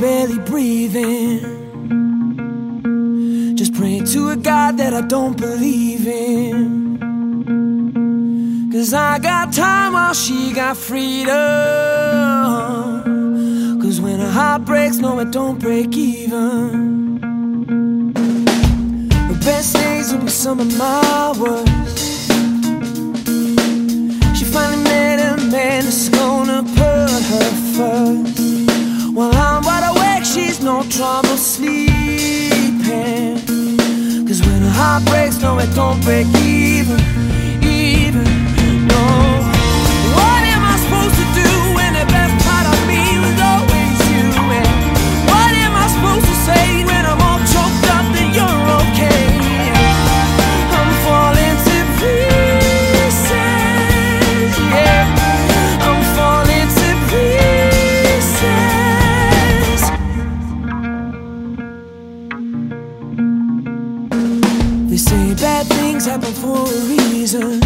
barely breathing. Just praying to a God that I don't believe in. Cause I got time while she got freedom. Cause when a heart breaks, no, it don't break even. The best days will be some of my worst. She finally trouble sleeping. Cause when a heart breaks, no, it don't break even, say bad things happen for a reason.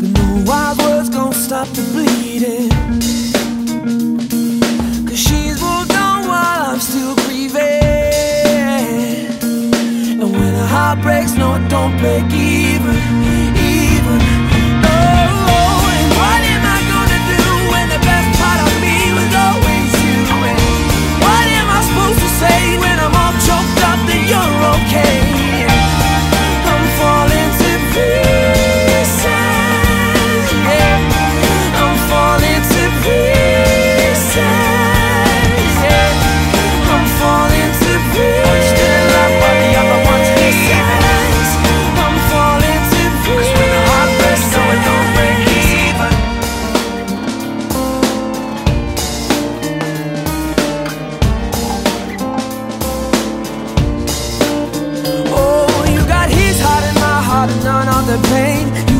But no wild words gon' stop the bleeding. Cause she's moved on while I'm still grieving. And when a heart breaks, no, don't break even, even.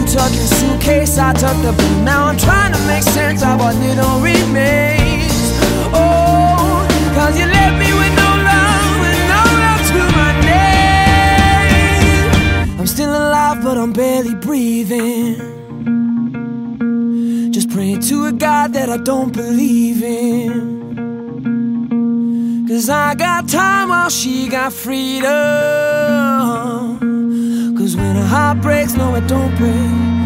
Took your suitcase, I took the blue. Now I'm trying to make sense of what little remains. Oh, cause you left me with no love and no love to my name. I'm still alive, but I'm barely breathing. Just praying to a God that I don't believe in. Cause I got time while she got freedom. Cause when a heart breaks, no, it don't break.